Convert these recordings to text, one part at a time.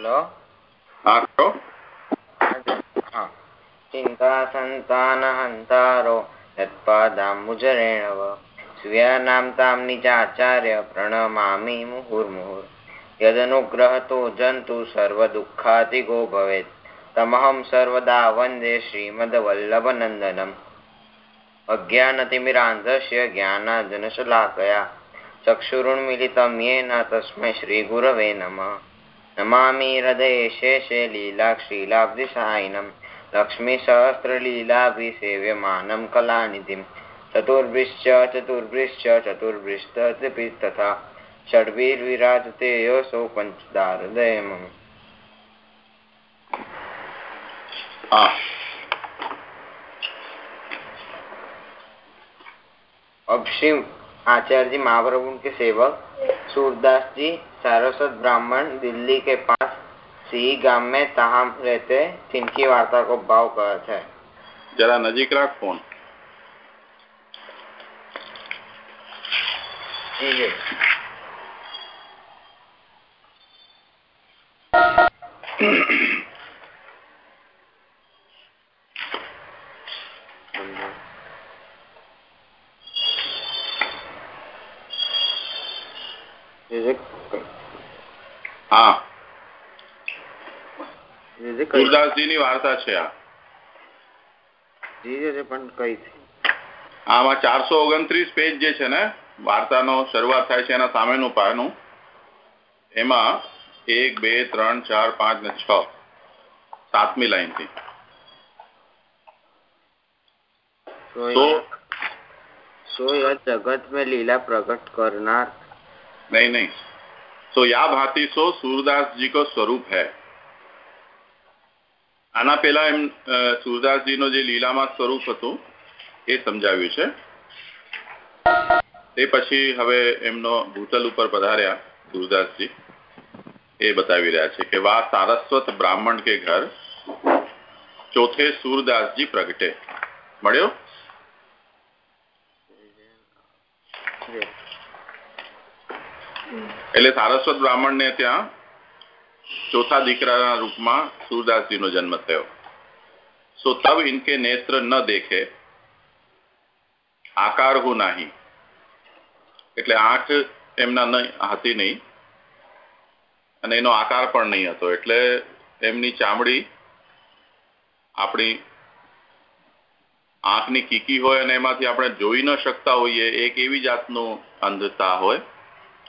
Hello હા કરો ચિંતા સંતાન હંતારો તત્પાદાંબુજરેણવ સ્વીયાનામ તામ નિજાચાર્ય પ્રણમામી મુહુર્મુહુર યદનુગ્રહતો જંતુ સર્વદુઃખાધિગો ભવેત તમહમ સર્વદા વંદે શ્રીમદવલ્લભનંદનમ અજ્ઞાનતિમિરાંધસ્ય જ્ઞાનાજનશલાકયા ચક્ષુરુન્મિલિતમ યેન તસ્મૈ શ્રીગુરવે નમઃ नमः नमामि हृदये शेषे लीलाक्षीलाब्धिसायिनं लक्ष्मीसहस्रलीलाभिसेव्यमानं कलानिधिं चतुर्भिश्च चतुर्भिश्च चतुर्भिस्तपि तथा षड्भिर्विराजते योऽसौ पञ्चदाहृदय मम अब श्री आचार्य जी महाप्रभु के सेवक सूरदास जी सारस्वत ब्राह्मण दिल्ली के पास सी गाँव में तहा रहते तिनकी वार्ता को भाव कहते हैं। जरा नजीक रख फ़ोन। ठीक है हाँ, ની વાર્તા છે આ પણ કઈ આમાં ચારસો ઓગણત્રીસ પેજ જે છે ને વાર્તાનો શરૂઆત થાય છે એના સામેનું પાનું એમાં એક બે ત્રણ ચાર પાંચ ને છ સાતમી લાઈન થી तो यह जगत में लीला प्रकट करना नहीं नहीं तो या भांति सो सूरदास जी को स्वरूप है આના પહેલા એમ સુરદાસજીનો જે લીલામાં સ્વરૂપ હતું એ સમજાવ્યું છે. તે પછી હવે એમનો ભૂતલ ઉપર પધાર્યા સુરદાસજી. એ બતાવી રહ્યા છે કે વા સારસ્વત બ્રાહ્મણ કે ઘર ચોથે સુરદાસજી પ્રગટે. મળ્યો? એટલે સારસ્વત બ્રાહ્મણ ને ત્યાં ચોથા દીકરાના રૂપમાં સૂરદાસજીનો જન્મ થયો. સો તબ ઇનકે નેત્ર ન દેખે, આકાર હું નહીં. એટલે આંખ એમના હતી નહીં, અને એનો આકાર પણ નહીં હતો. એટલે એમની ચામડી આપણી આંખની કીકી હોય અને એમાંથી આપણે જોઈ ન શકતા હોઈએ, એક એવી જાતનું અંધતા હોય.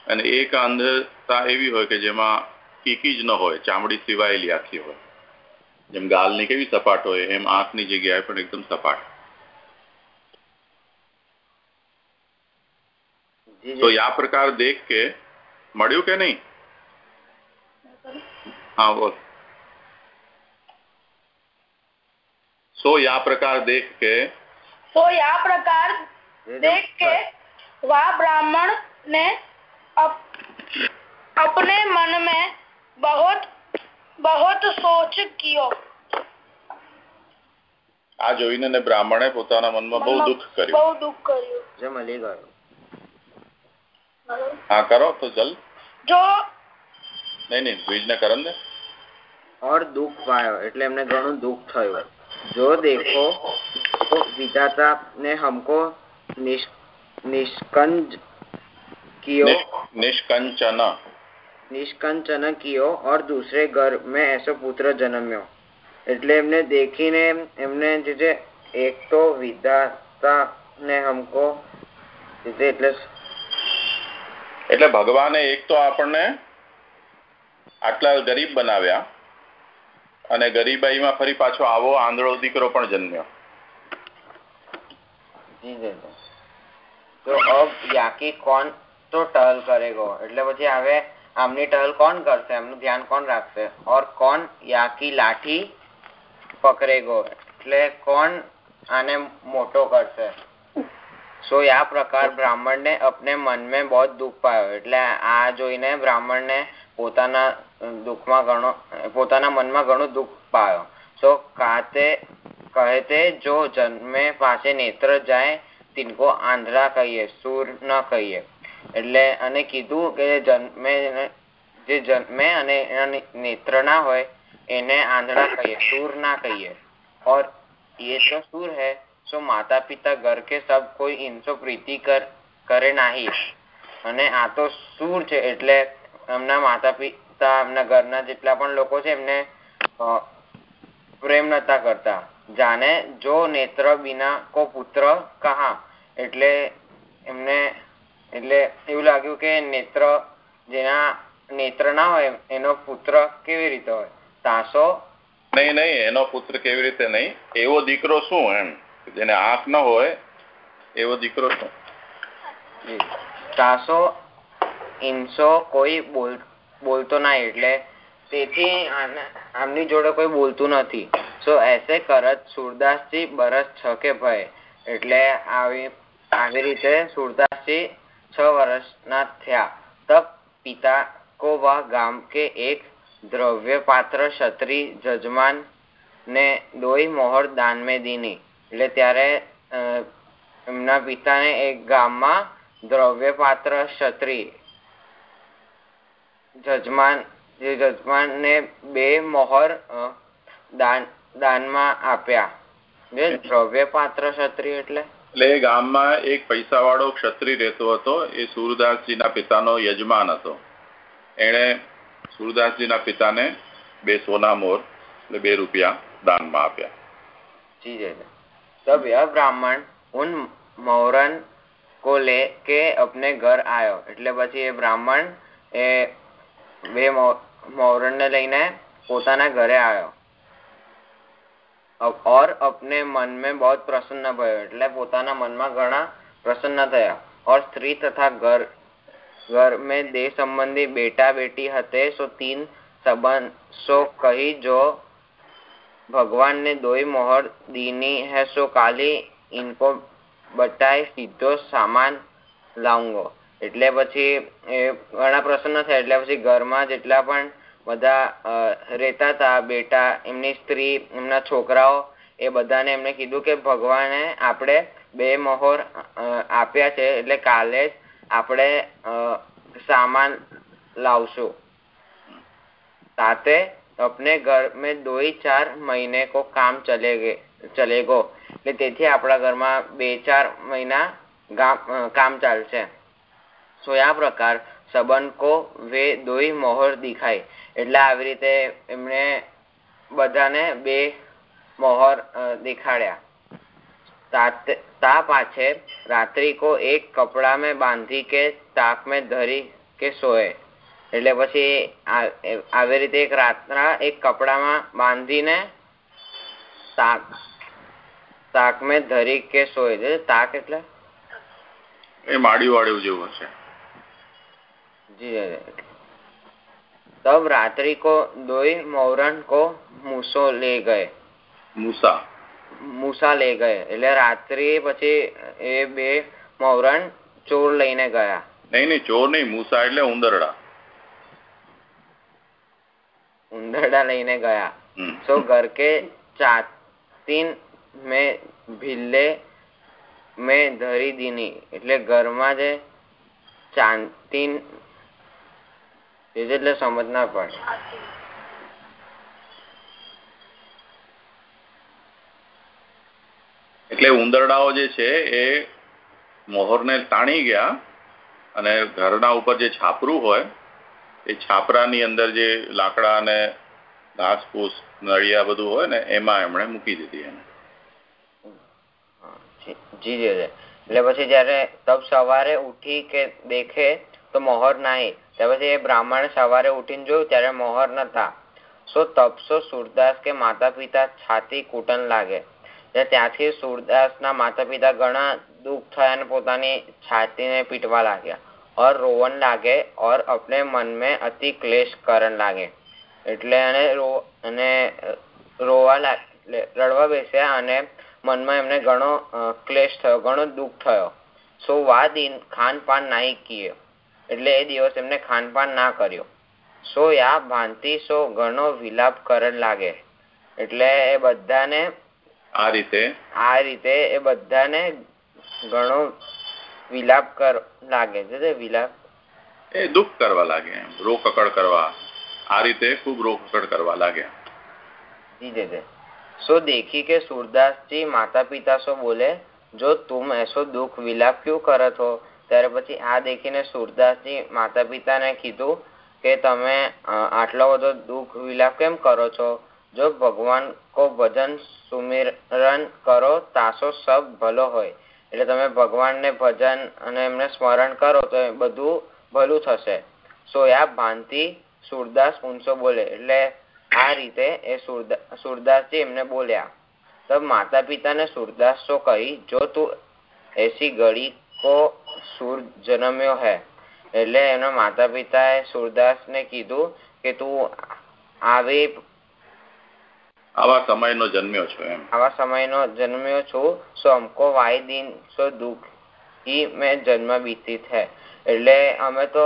અને એક અંધતા એવી હોય કે જેમાં કીકી જ ન હોય ચામડી સિવાયેલી આખી હોય જેમ ગાલની કેવી સપાટ હોય એમ આંખની જગ્યાએ પણ એકદમ સપાટ તો આ પ્રકાર દેખ કે મળ્યું કે નહીં હા બોલ सो या प्रकार देख के सो या प्रकार देख के वह ब्राह्मण ने अप, अपने मन में બહોત બહોત સોચ કિયો આ જોઈને ને બ્રાહ્મણે પોતાના મનમાં બહુ દુઃખ કર્યું. બહુ દુઃખ કર્યું. જમ લે ગયો. હા કરો તો જલ. જો નહીં નહીં બીજ ને કરમ ને. ઓર દુઃખ પાયો એટલે એમને ઘણું દુઃખ થયું. જો દેખો તો વિધાતા ને હમકો નિષ્કંજ કિયો. નિષ્કંચના. નિષ્કંચન કિયો ઓર દૂસરે ઘર મેં એસો પુત્ર જન્મ્યો. એટલે એમને દેખીને એમને જે છે એક તો વિધાતા ને હમકો એટલે એટલે ભગવાને એક તો આપણને આટલા ગરીબ બનાવ્યા અને ગરીબાઈમાં ફરી પાછો આવો આંધળો દીકરો પણ જન્મ્યો. જી જી તો અબ યાકી કોણ તો ટહલ કરેગો? એટલે પછી આવે આમની ટહલ કોણ કરશે? એમનું ધ્યાન કોણ રાખશે? ઓર કોણ યાકી લાઠી પકડેગો? એટલે કોણ આને મોટો કરશે? સો આ પ્રકાર બ્રાહ્મણ ને અપને મનમે બહુ દુઃખ પાયો. એટલે આ જોઈને બ્રાહ્મણ ને પોતાના દુઃખમાં ઘણો, પોતાના મનમાં ઘણો દુઃખ પાયો. સો કાતે કહે તે, જો જન્મે પાસે નેત્ર જાય, તિનકો આંધળા કહીએ, સુર ન કહીએ. એટલે અને કીધું કે જન્મે જે જન્મે અને એના નેત્ર ના હોય એને આંધળા કહીએ सूर ના કહીએ और ये तो सूर है सो माता पिता घर के सब कोई इनसो प्रीति कर કરે નહીં અને આ તો સૂર છે એટલે એમના માતા પિતા એમના ઘરના જેટલા પણ લોકો છે એમને પ્રેમ નતા કરતા જાને જો નેત્ર બિના કો પુત્ર કહા એટલે એમને એટલે એવું લાગ્યું કે નેત્ર જેના નેત્ર ના હોય એનો પુત્ર કેવી રીતે હોય? તાસો? નહીં નહીં એનો પુત્ર કેવી રીતે નહીં? એવો દીકરો શું એમ? જેને આંખ ન હોય એવો દીકરો શું? તાસો ઇન્સો કોઈ બોલ બોલતો ના એટલે તેથી આમની જોડે કોઈ બોલતું નથી. સો એસે કરત સુરદાસજી બરસ છ કે ભય. એટલે આવી આવી રીતે સુરદાસજી છ વર્ષના થયા. તબ પિતા વહ ગામ કે એક દ્રવ્ય પાત્ર ક્ષત્રી જજમાન ને દોઈ મોહર દાન મેં દીની. એટલે ત્યારે એમના પિતાને એક ગામમાં દ્રવ્ય પાત્ર ક્ષત્રિય જજમાન જે જજમાન ને બે મોહર દાન, દાનમાં આપ્યા. દ્રવ્ય પાત્ર ક્ષત્રિય એટલે? એટલે એ ગામમાં એક પૈસા વાળો ક્ષત્રિય રહેતો હતો એ સુરદાસજીના પિતાનો યજમાન હતો એણે સુરદાસજીના પિતાને બે સોના મોર એટલે બે રૂપિયા દાનમાં આપ્યા જી જય तब यह ब्राह्मण उन मौरन को ले के अपने घर आयो એટલે પછી એ બ્રાહ્મણ એ બે મૌરન ને લઈને પોતાના ઘરે આવ્યો ઓર અપને મન મેં બહોત પ્રસન્ન ભયો, એટલે પોતાના મનમાં ઘણા પ્રસન્ન થયા. ઓર સ્ત્રી તથા ઘર ઘર મેં દેહ સંબંધી બેટા બેટી હતે સો તીન સંબંધ, સો કહી જો ભગવાન ને દોઈ મોહર દીની હૈ, સો કાલી ઇનકો બટાય સીધો સામાન લાઉંગો. એટલે પછી એ ઘણા પ્રસન્ન થયા, એટલે પછી ઘરમાં જેટલા પણ બધા રહેતા હતા બેટા એમની સ્ત્રી એમના છોકરાઓ એ બધાને એમને કીધું કે ભગવાને આપણે બે મહોર આપ્યા છે એટલે કાલે જ આપણે સામાન લાવશું ताते अपने घर में दो ही चार महीने को काम चलेगे चलेगो એટલે તેથી આપણા ઘરમાં બે ચાર મહિના કામ ચાલશે સો આ પ્રકાર સંબંધ કો વે દોઈ મોહર દેખાય. એટલે આવી રીતે એમને બધાને બે મોહર દેખાડ્યા. તા પાછે રાત્રિ કો એક કપડા મેં બાંધી કે તાપ में ધરી કે સોએ. એટલે પછી આવી રીતે એક રાતના એક કપડામાં બાંધીને તાક તાક મેં ધરી કે સોય તાક એટલે? એ માડી વાળું જેવું છે જી તબ રાત્રિ को दोई मौरन को मूसो ले गए મૂસા મૂસા લઈ ગયે એટલે રાત્રિ પછી એ બે મૌરણ ચોર લઈને ગયા નહીં નહીં ચોર નહીં મૂસા એટલે ઉંદરડા ઉંદરડા લઈને ગયા સો ઘર કે ચાતીન મેં ભીલે મેં ધરી દીની એટલે ઘરમાં જે ચાંતીન એટલે સમજ ના પડે. એટલે ઉંદરડાઓ જે છે એ મોહરને તાણી ગયા અને ઘરના ઉપર જે છાપરું હોય એ છાપરાની અંદર જે લાકડા અને ઘાસફૂસ નળિયા બધું હોય ને એમાં એમણે મૂકી દીધી એને. જી જી. એટલે પછી જયારે તબ સવારે ઉઠી કે દેખે તો મોહર નહીં. ત્યાર પછી એ બ્રાહ્મણ સવારે ઉઠીને જોયું ત્યારે મોહર નતા સો તપસો સુરદાસ કે માતા પિતા છાતી કૂટન લાગે ત્યાંથી સુરદાસ ના માતા પિતા ઘણા દુઃખ થયા અને પોતાની છાતીને પીટવા લાગ્યા और रोवन लागे और अपने मन में अति क्लेश करण लागे એટલે એને રો અને રોવા લાગે રડવા બેસ્યા અને મનમાં એમને ઘણો ક્લેશ થયો ઘણો દુઃખ થયો સો વા દિન ખાનપાન નાઈ કીએ એટલે એ દિવસ એમને ખાનપાન ના કર્યું. સો યા ભાંતિ સો ઘણો વિલાપ કરણ લાગે. એટલે એ બધાને આ રીતે? આ રીતે એ બધાને ઘણો વિલાપ કર લાગે. છે વિલાપ? એ દુઃખ કરવા લાગે રોકડ કરવા. આ રીતે ખૂબ રોકકડ કરવા લાગે. જી જી સો દેખી કે સુરદાસજી માતા પિતા સો બોલે જો તુમ એસો દુઃખ વિલાપ ક્યુ કરત? ત્યારે પછી આ દેખીને સુરદાસજી માતા પિતાને કીધું કે તમે આટલો બધો દુઃખ વિલાપ કેમ કરો છો? જો ભગવાન કો ભજન સુમિરન કરો, તાસો સબ ભલો હોય. એટલે તમે ભગવાનને ભજન અને એમને સ્મરણ કરો તો એ બધું ભલું થશે. સોયા ભાંતિ સુરદાસ ઊંચો બોલે. એટલે આ રીતે એ સુરદાસજી એમને બોલ્યા. તો માતા પિતાને સુરદાસ તો કહી, જો તું એસી ઘડી કો સુર જન્મ્યો હે. એટલે એના માતા પિતાએ સુરદાસને કીધું કે તું આવી આવા સમયનો જન્મ્યો છો એમ. આવા સમયનો જન્મ્યો છું સો અમકો વાય દિન સો દુઃખ ઈ મેં જન્મ બીતી હે. એટલે અમે તો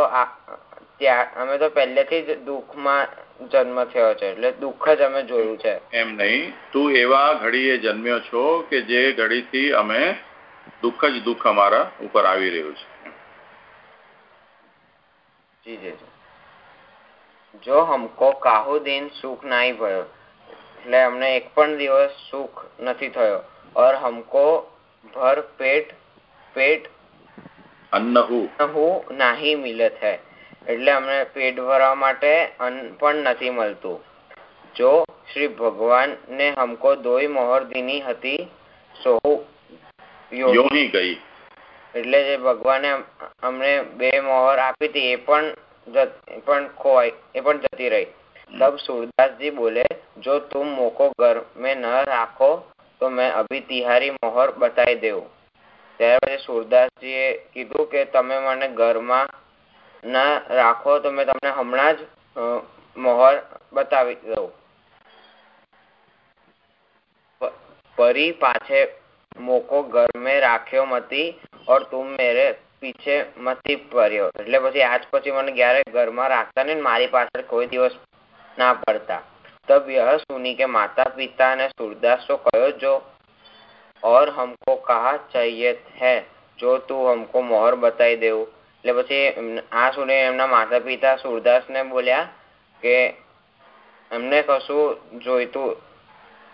ત્યાં અમે તો પહેલેથી જ દુઃખમાં જન્મ થયો છે એટલે દુઃખ જ અમે જોયું છે. એમ નહીં. તું એવા ઘડીએ જન્મ્યો છો કે જે ઘડીથી અમે દુઃખ જ દુઃખ અમારા ઉપર આવી રહ્યું છે. જી જી જો. હમકો કાહુ દિન સુખ નાઈ ભયો એટલે અમને એક પણ દિવસ સુખ નથી થયો. ઓર હમકો ભર પેટ પેટ અન્ન હું નાહી મિલત હૈ. એટલે અમને પેટ ભરવા માટે અન્ન પણ નથી મળતું. જો શ્રી ભગવાન ને હમકો દોઈ મોહર દીની હતી યોની ગઈ એટલે જે ભગવાને અમને બે મોહર આપી હતી એ પણ પણ ખોવાઈ એ પણ જતી રહી. તબ સુરદાસજી બોલે જો તુમ મોકો ઘર મેં ન રાખો તો મેં અભી તિહારી મોહર બતાવી દેવું. ત્યાર પછી સુરદાસજીએ કીધું કે તમે મને ઘરમાં ના રાખો તો મેં તમને હમણાં જ મોહર બતાવી દઉં. પરી પાછે મોકો ઘર મેં રાખ્યો મતી ઓર તુમ મેરે પીછે મતી પડ્યો એટલે પછી આજ પછી મને ક્યારે ઘરમાં રાખતા નહીં મારી પાછળ કોઈ દિવસ ના પડતા. तब यह सुनी के माता पिता ने सूरदास को कहो जो और हमको कहा चाहिए है जो तू हमको मोहर बताई દેવું. એટલે પછી આ સુને એમના માતા પિતા સુરદાસ ને બોલ્યા કે એમને કશું જોઈતું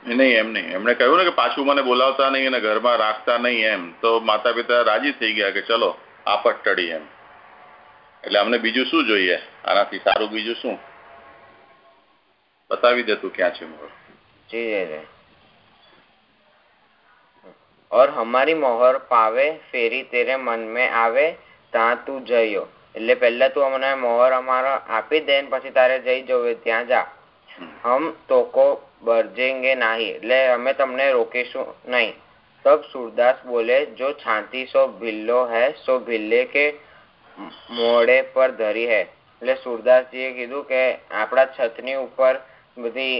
નહીં એમ નહીં એમણે કહ્યું ને કે પાછું મને બોલાવતા નહીં અને ઘરમાં રાખતા નહીં એમ તો માતા પિતા રાજી થઈ ગયા કે ચલો આપત ટળી એમ એટલે અમને બીજું શું જોઈએ આનાથી સારું બીજું શું બતાવી દે તું ક્યાં છે મોહર જી જી और हमारी मोहर पावे फेरी तेरे मन में આવે ત્યાં તું જયો એટલે પહેલા તું અમને મોહર અમારો આપી દે પછી તારે જઈ જવું ત્યાં જા હમ તોકો બરજેંગે નહીં. એટલે અમે તમને રોકીશું નહીં. તબ સુરદાસ બોલે જો છાંતી સો ભિલ્લો હૈ સો ભિલ્લે કે મોડે પર ધરી હૈ. એટલે સુરદાસજીએ કીધું કે આપણા છતની ઉપર બધી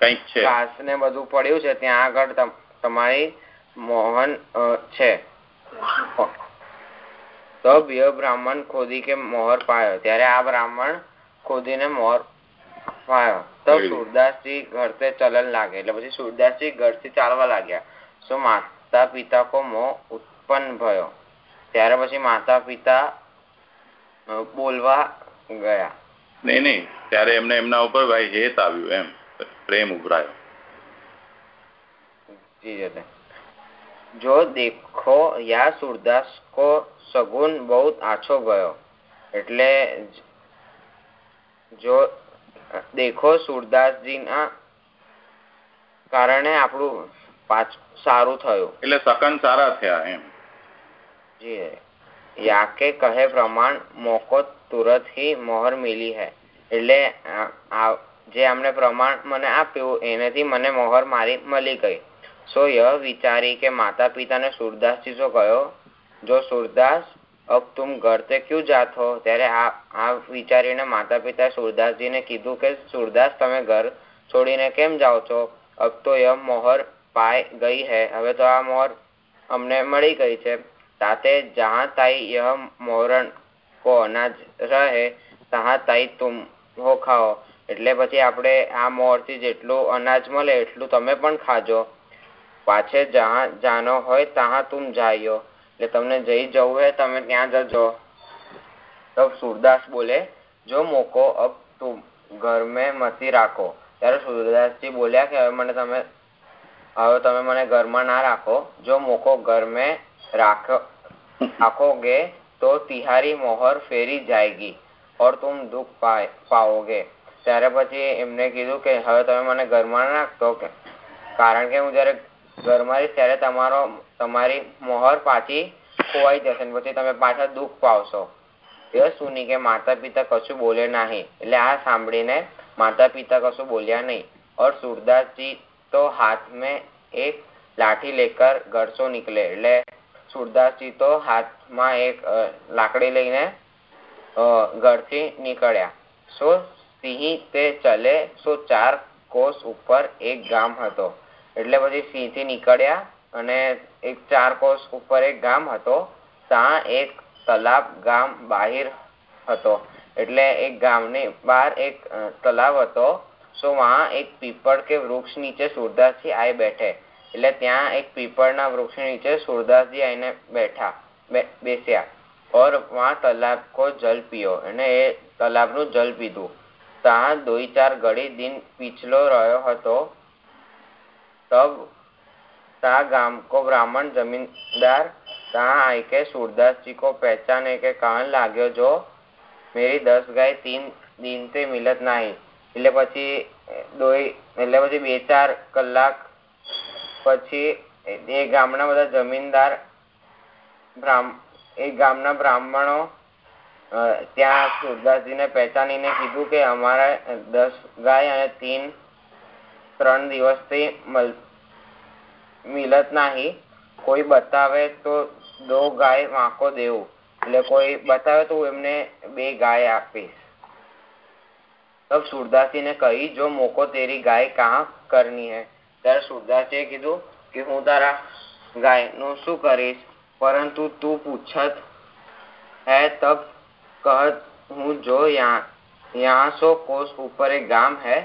કંઈક છે. ઘાસ ને બધું પડ્યું છે ત્યાં આગળ તમારી મોહન છે. તબ ય બ્રાહ્મણ ખોદી કે મોહર પાયો. ત્યારે આ બ્રાહ્મણ ખોદીને મોહર તબ સુરદાસજી ઘરતે ચલન લાગે. એટલે પછી સુરદાસજી ઘરથી ચાલવા લાગ્યા. તો માતા પિતા કો મોહ ઉત્પન્ન ભયો. ત્યારે પછી માતા પિતા બોલવા ગયા. નહીં નહીં. ત્યારે એમને એમના ઉપર ભાઈ હેત આવ્યું એમ. પ્રેમ ઉભરાયો. જો દેખો યા સુરદાસ કો સગુન બહુ આછો ગયો. એટલે જો દેખો સુરદાસજી ના કારણે આપણું સારું થયું. એટલે સકન સારા થયા એમ. જી યાકે કહે પ્રમાણ મોકો તુરત હી મોહર મિલી હે. એટલે જે અમને પ્રમાણ મને આપ્યું એનાથી મને મોહર મારી મળી ગઈ. સો યહ વિચારી કે માતા પિતાને સુરદાસજી શું કહ્યો જો સુરદાસ અબ તુમ ઘર તે ક્યુ હો ત્યારે આ વિચારીને માતા પિતા સુરદાસજીને કીધું કે, સુરદાસ, તમે ઘર છોડીને કેમ જાઓ છો? અબ તો યહ મોહર પાય ગઈ હે. હવે તો આ મોહર અમને મળી ગઈ છે. તાતે જહાં તાઈ યહ મોહરણ કો અનાજ રહે, તહાં તાઈ તુમ હો ખાઓ. એટલે પછી આપણે આ મોહરથી જેટલું અનાજ મળે, એટલું તમે પણ ખાજો. પાછે જહાં જાનો હોય, તહાં તુમ જાયો કે તમને જઈ જવું હે, તમે ત્યાં જજો. તબ સૂરદાસ બોલે, જો મોકો અબ તુમ ઘર મે મતી રાખો. ત્યારે સૂરદાસજી બોલ્યા કે, હવે મને તમે, હવે તમે મને ઘર ના રાખો. જો મોકો ઘર મે રાખો, રાખોગે, તો તિહારી મોહર ફેરી જાયગી ઓર તુમ દુખ પાઓગે. ત્યારે પછી એમને કીધું કે, હવે તમે મને ઘરમાં રાખતો કે, કારણ કે હું જયારે ઘરમાં ત્યારે તમારો તમારી મોહર પાછી ખોવાઈ જશે પછી તમે પાછા દુઃખ પાવશો. એ સુની કે માતા પિતા કશું બોલે નહીં. એટલે આ સાંભળીને માતા પિતા કશું બોલ્યા નહીં. ઓર સુરદાસજી તો હાથ મેં એક લાઠી લેકર ઘર સો નીકળે. એટલે સુરદાસજી તો હાથમાં એક લાકડી લઈને ઘરથી નીકળ્યા. સો સિંહ તે ચલે, સો ચાર કોષ ઉપર એક ગામ હતો. એટલે પછી સિંહથી નીકળ્યા. અને એક ચાર કોષ ઉપર એક ગામ હતો ત્યાં એક તલાબ ગામ બાહિર હતો એટલે એક ગામની બહાર એક તલાવ હતો સો વહાં એક પીપળ કે વૃક્ષ નીચે સુરદાસજી આઈ બેઠે એટલે ત્યાં એક પીપળના વૃક્ષ નીચે સુરદાસજી આવીને બેઠા બેસ્યા और वहाँ तालाब को जल पियो અને એ તાલાબનું જલ પીધું ત્યાં દોઈ ચાર ઘડી દિન પીછલો રહ્યો હતો तब ता गांव को ब्राह्मण जमींदार तहाँ आई के सूरदास जी को पहचाने के कहन लाग्यो जो मेरी दस गाय तीन दिन से मिलत नहीं એટલે પછી દોઈ એટલે પછી બે ચાર કલાક પછી એ ગામના બધા જમીનદાર એ ગામના બ્રાહ્મણો ત્યાં સુરદાસજીને પહેચાનીને કીધું કે અમારે દસ ગાય અને તીન ત્રણ દિવસથી મિલત નહીં. કોઈ બતાવે તો દો ગાય વાંકો દેવું. એટલે કોઈ બતાવે તો એમને બે ગાય આપીશ. તબ સુરદાસજી ને કહી, જો મોકો તેરી ગાય કાં કરની હે? ત્યારે સુરદાસજીએ કીધું કે, હું તારા ગાયનું શું કરીશ? પરંતુ તું પૂછત હે, તબ કહ હું જો યા સો કોષ ઉપર એક ગામ હે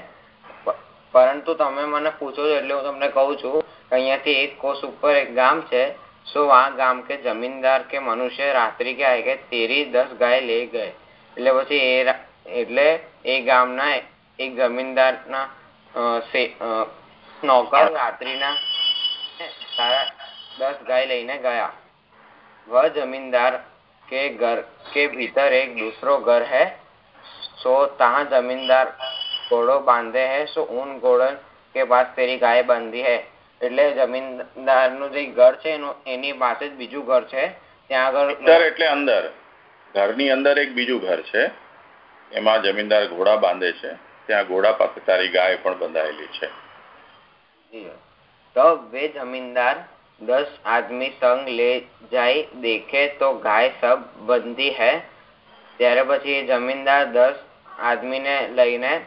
પરંતુ તમે મને પૂછો છો એટલે હું તમને કહું છું અહીંયાથી એક કોષ ઉપર એક ગામ છે સો આ ગામ કે જમીનદાર કે મનુષ્ય રાત્રિ કે આય કે તેરી દસ ગાય લઈ ગયે એટલે પછી એ એટલે એ ગામના એક જમીનદારના નોકર રાત્રિના દસ ગાય લઈને ગયા वह जमींदार के घर के भीतर एक दूसरो घर है सो तहाँ जमींदार घोड़ो बांधे है सो उन घोड़न के पास तेरी गाय बांधी है એટલે જમીનદારનું જે ઘર છે એની પાસે જ બીજું ઘર છે. ત્યાં આગળ એટલે અંદર. ઘરની અંદર એક બીજું ઘર છે. એમાં જમીનદાર ઘોડા બાંધે છે. ત્યાં ઘોડા પાસે તારી ગાય પણ બંધાયેલી છે. તો બે જમીનદાર દસ આદમી સંગ લે જાય દેખે તો ગાય સબ બંધી હે. ત્યારે પછી જમીનદાર દસ આદમીને લઈને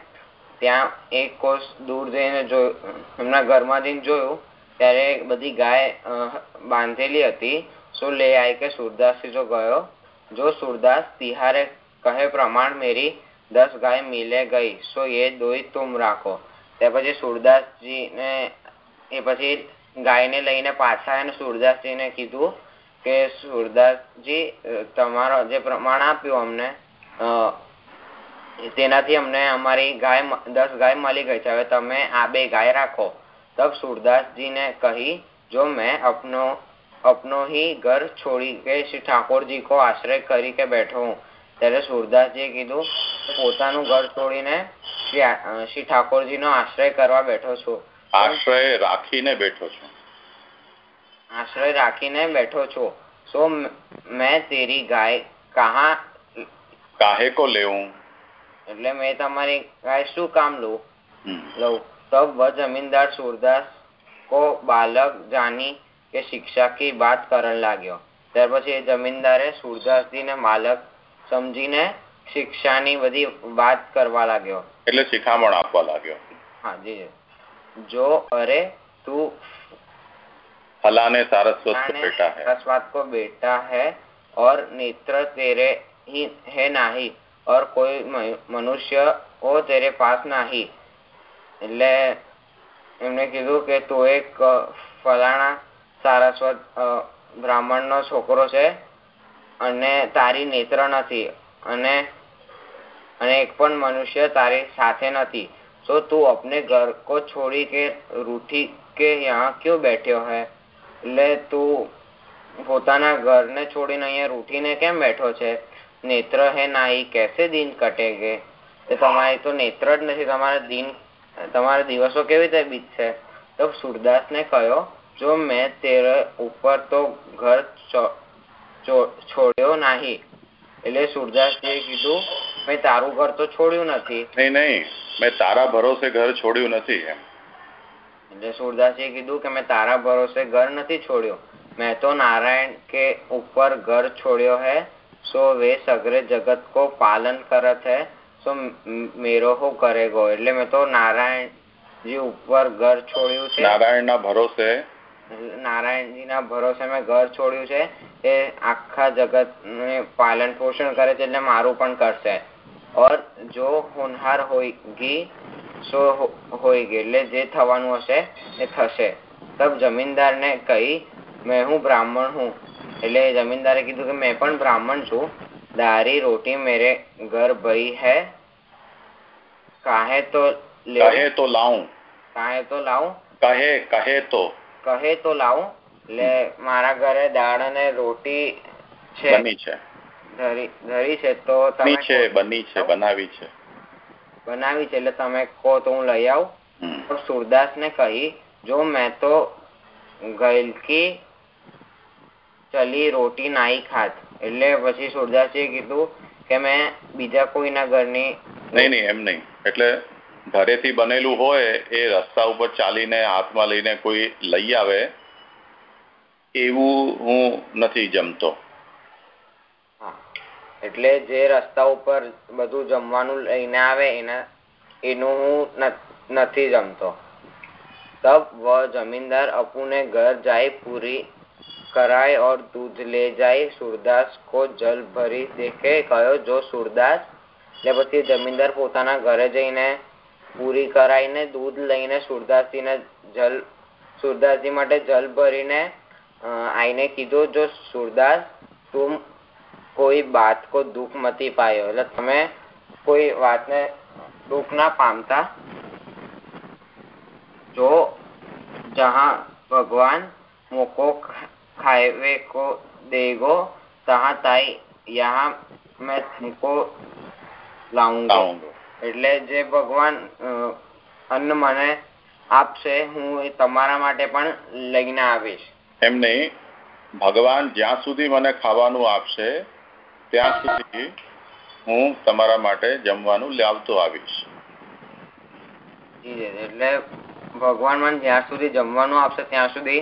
ત્યાં એક કોષ દૂર જઈને જોયું. એમના ઘરમાં જઈને જોયું, ત્યારે બધી ગાય બાંધેલી હતી. શું લે આવી કે સુરદાસ જો ગયો? જો સુરદાસ, તિહારે કહે પ્રમાણ મેરી દસ ગાય મિલે ગઈ. સો એ દોઈ તુમ રાખો? ત્યાર પછી સુરદાસજીને, એ પછી ગાયને લઈને પાછા એને સુરદાસજીને કીધું કે, સુરદાસજી તમારો જે પ્રમાણ આપ્યું અમને તેનાથી અમને અમારી ગાય દસ ગાય મળી ગઈ છે હવે તમે આ બે ગાય રાખો તબ सूरदास ने कही जो मैं अपनो अपनो ही घर छोड़ी के श्री ઠાકોરજી કો આશ્રય કરી કે બેઠો હું ત્યારે સુરદાસજીએ કીધું પોતાનું ઘર છોડીને શ્રી ઠાકોરજી નો આશ્રય કરવા બેઠો છું આશ્રય રાખીને બેઠો છું આશ્રય રાખીને બેઠો છું સો મેં તેરી ગાય કહા કાહે કો લેવું એટલે મેં તમારી ગાય શું કામ લઉં લઉં तब वह जमींदार सूरदास को बालक जानी के शिक्षा की बात करने लाग्यो ત્યાર પછી એ જમીનદારે સુરદાસજી ને માલક સમજીને શિક્ષાની બધી વાત કરવા લાગ્યો એટલે શિખામણ આપવા લાગ્યો હા જી જો અરે તું फलाने सारस्वत को बेटा है सारस्वत को बेटा है और नेत्र तेरे ही है नहीं ઓર કોઈ મનુષ્ય ઓ તેરે પાસ નહીં એટલે એમને કીધું કે તું એક ફલાણા સારસ્વત બ્રાહ્મણ નો છોકરો છે અને તારી નેત્ર નથી અને અને એક પણ મનુષ્ય તારી સાથે નથી। તો તું અપને ઘર કો છોડી કે રૂઠી કે यहाँ क्यों બેઠ્યો है એટલે તું પોતાના ઘરને છોડીને અહીંયા રૂઠીને કેમ બેઠો છે? નેત્ર હે ના કેસે દિન કટેગે? તો તમારે તો નેત્ર જ નથી તમારા દિન તમારા દિવસો કેવી રીતે બીતશે તો સુરદાસને કહ્યો જો મેં તેરે ઉપર તો ઘર છોડ્યો નહીં. એટલે સુરદાસજીએ કીધું મેં તારું ઘર તો છોડ્યું નથી. નહીં નહીં મેં તારા ભરોસે ઘર છોડ્યું નથી એમ. એટલે સુરદાસજીએ કીધું કે મેં તારા ભરોસે ઘર નથી છોડ્યો. મેં તો નારાયણ કે ઉપર ઘર છોડ્યો है सो वे सगरे जगत को पालन करत है सो मेरो हो करेगो એટલે મેં તો નારાયણજી ઉપર ઘર છોડ્યું છે નારાયણના ભરોસે નારાયણજીના ભરોસે મેં ઘર છોડ્યું છે એ આખા જગત ને પાલન પોષણ કરે છે એટલે મારું પણ કરશે और जो હોનહાર હોયગી સો હોયગી એટલે જે થવાનું હશે એ થશે તબ જમીનદાર ને કહી મેં હું બ્રાહ્મણ હું એટલે જમીનદારે કીધું કે મેં પણ બ્રાહ્મણ છું. દારી રોટી મેરે ઘર ભઈ હૈ. કાહે તો કહે તો લાવું કાહે તો લાવું કહે કહે તો. કહે તો લાવું એટલે મારા ઘરે દાળ અને રોટી છે. બની છે. ધરી ધરી છે તો તમે છે બની છે બનાવી છે. બનાવી છે એટલે તમે કહો તો હું લઈ આવું. સુરદાસ ને કહી જો મેં તો ગઈલકી ચલી રોટી નાઈ ખાત. એટલે પછી સુરદાસજી કીધું કે મેં બીજા કોઈના ઘરની નહીં નહીં એમ નહીં. એટલે ઘરેથી બનેલું હોય એ રસ્તા ઉપર ચાલીને હાથમાં લઈને કોઈ લઈ આવે એવું હું નથી જમતો. એટલે જે રસ્તા ઉપર બધું જમવાનું લઈને આવે એના એનું હું નથી જમતો. તબ વ જમીનદાર અપુને ઘર જાય પૂરી कराए और दूध ले जाए सूरदास को जल भरी દેખે કયો જો સુરદાસ એટલે પછી જમીનદાર પોતાના ઘરે જઈને પૂરી કરાઈને દૂધ લઈને સુરદાસજીને જલ સુરદાસજી માટે જલ ભરીને અ, આઈને કીધું જો સુરદાસ તું કોઈ બાત કો દુઃખ મતી પાયો એટલે તમે કોઈ વાતને દુઃખ ના પામતા जो जहाँ भगवान मोको खावे को देगो तहाँ ताई यहाँ मैं तुमको लाऊंगा લાવું એટલે જે ભગવાન અ, અન્ન મને આપશે હું એ તમારા માટે પણ લઈને આવીશ એમ નહીં ભગવાન જ્યાં સુધી મને ખાવાનું આપશે ત્યાં સુધી હું તમારા માટે જમવાનું લાવતો આવીશ જી જી. એટલે ભગવાન મને જ્યાં સુધી જમવાનું આપશે ત્યાં સુધી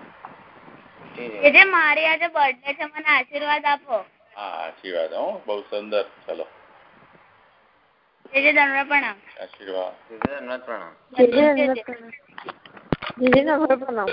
જી જી. મારી આજે બર્થડે છે મને આશીર્વાદ આપો. હા સાચી વાત હો બહુ સુંદર. ચલો. જે જે દંડ પ્રણામ આશીર્વાદ. જી જી, ધન્યવાદ પ્રણામ જે જે- જે જે. દીદી પ્રણામ